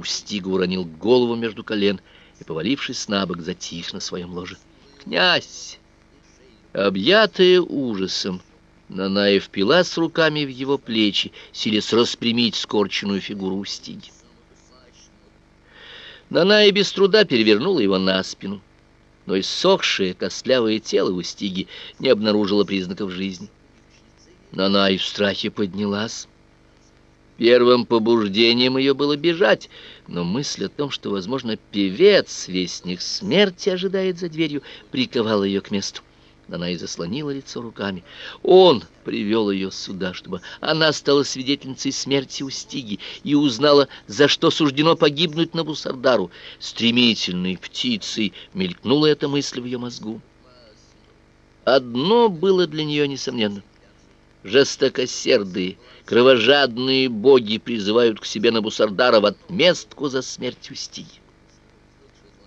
Устига уронил голову между колен и, повалившись на бок, затих на своем ложе. «Князь!» Объятая ужасом, Наная впилась руками в его плечи, силясь распрямить скорченную фигуру Устиги. Наная без труда перевернула его на спину, но иссохшее костлявое тело Устиги не обнаружило признаков жизни. Наная в страхе поднялась. Первым побуждением ее было бежать, но мысль о том, что, возможно, певец, вестник смерти, ожидает за дверью, приковала ее к месту. Она и заслонила лицо руками. Он привел ее сюда, чтобы она стала свидетельницей смерти Устиги и узнала, за что суждено погибнуть на Бусардару. Стремительной птицей мелькнула эта мысль в ее мозгу. Одно было для нее несомненно. Жестокосердые, кровожадные боги призывают к себе на Бусардара в отместку за смерть Устиги.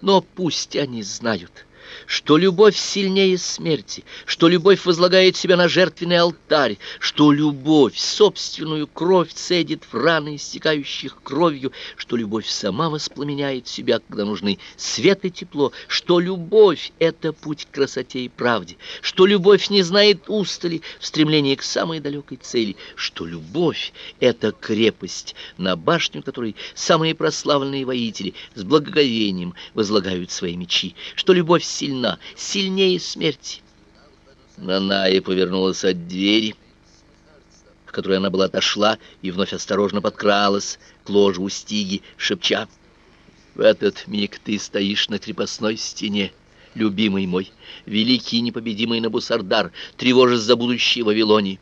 Но пусть они знают что любовь сильнее смерти, что любовь возлагает себя на жертвенный алтарь, что любовь собственную кровь цедит в раны, истекающих кровью, что любовь сама воспламеняет себя, когда нужны свет и тепло, что любовь — это путь к красоте и правде, что любовь не знает устали в стремлении к самой далекой цели, что любовь — это крепость, на башню которой самые прославленные воители с благоговением возлагают свои мечи, что любовь — сильна, сильнее смерти. Наная повернулась от двери, к которой она была отошла, и вновь осторожно подкралась к ложу Устиги, шепча. «В этот миг ты стоишь на крепостной стене, любимый мой, великий непобедимый Набусардар, тревожась за будущее Вавилонии.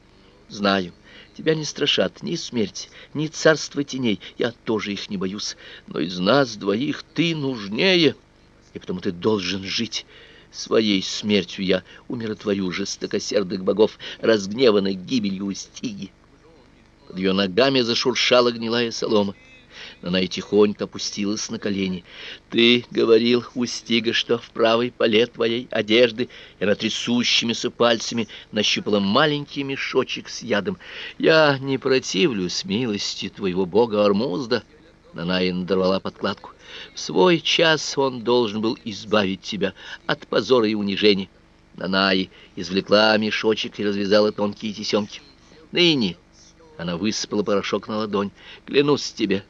Знаю, тебя не страшат ни смерть, ни царство теней, я тоже их не боюсь, но из нас двоих ты нужнее» и потому ты должен жить. Своей смертью я умиротворю жестокосердых богов, разгневанных гибелью Устиги. Под ее ногами зашуршала гнилая солома. Она и тихонько опустилась на колени. «Ты говорил, Устига, что в правой поле твоей одежды...» И она трясущимися пальцами нащупала маленький мешочек с ядом. «Я не противлюсь милости твоего бога Армузда». Наная надорвала подкладку. В свой час он должен был избавить тебя от позора и унижения. Нанаи извлекла мешочек и развязала тонкие тесемки. Ныне она высыпала порошок на ладонь. Клянусь тебе,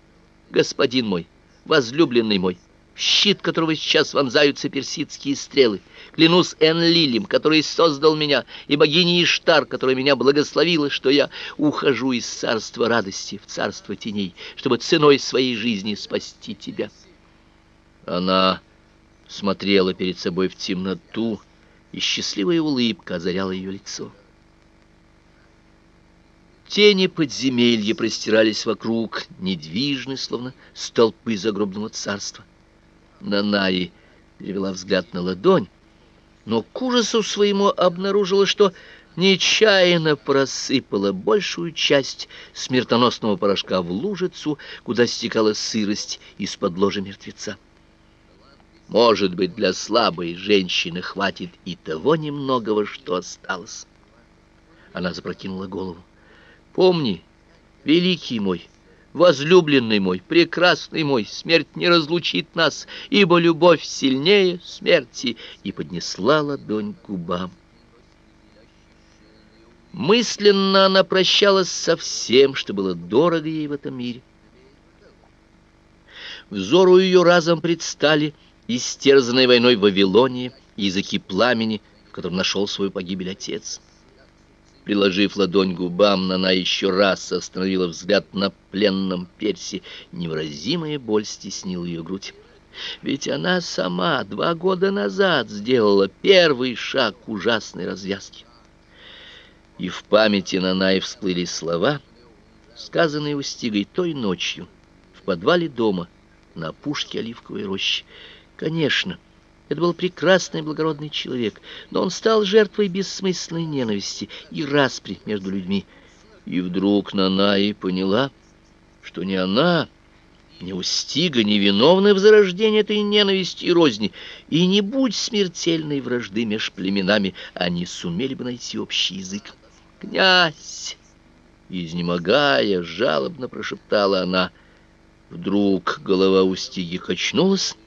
господин мой, возлюбленный мой, щит которого сейчас вонзаются персидские стрелы. Клянусь Энлилем, который создал меня, и богиней Иштар, которая меня благословила, что я ухожу из царства радости в царство теней, чтобы ценой своей жизни спасти тебя. Она смотрела перед собой в темноту, и счастливая улыбка озаряла ее лицо. Тени подземелья простирались вокруг, недвижны, словно столпы загробного царства. Нанаи перевела взгляд на ладонь, но к ужасу своему обнаружила, что нечаянно просыпала большую часть смертоносного порошка в лужицу, куда стекала сырость из-под ложа мертвеца. Может быть, для слабой женщины хватит и того немногого, что осталось. Она запрокинула голову. Помни, великий мой, возлюбленный мой, прекрасный мой, смерть не разлучит нас, ибо любовь сильнее смерти, и поднесла ладонь к губам. Мысленно она прощалась со всем, что было дорого ей в этом мире. Взору ее разом предстали истерзанной войной Вавилонии, языки пламени, в котором нашел свою погибель отец. Приложив ладонь к губам, она еще раз остановила взгляд на пленном персе. Невыразимая боль стеснила ее грудь. Ведь она сама два года назад сделала первый шаг к ужасной развязке. И в памяти Нанай всплыли слова, сказанные Устигой той ночью в подвале дома на опушке оливковой рощи. Конечно, это был прекрасный благородный человек, но он стал жертвой бессмысленной ненависти и распри между людьми. И вдруг Нанаи поняла, что не она, не Устига, не виновны в зарождении этой ненависти и розни, и не будь смертельной вражды меж племенами, они сумели бы найти общий язык. «Князь!» Изнемогая, жалобно прошептала она — Вдруг голова Устиги качнулась,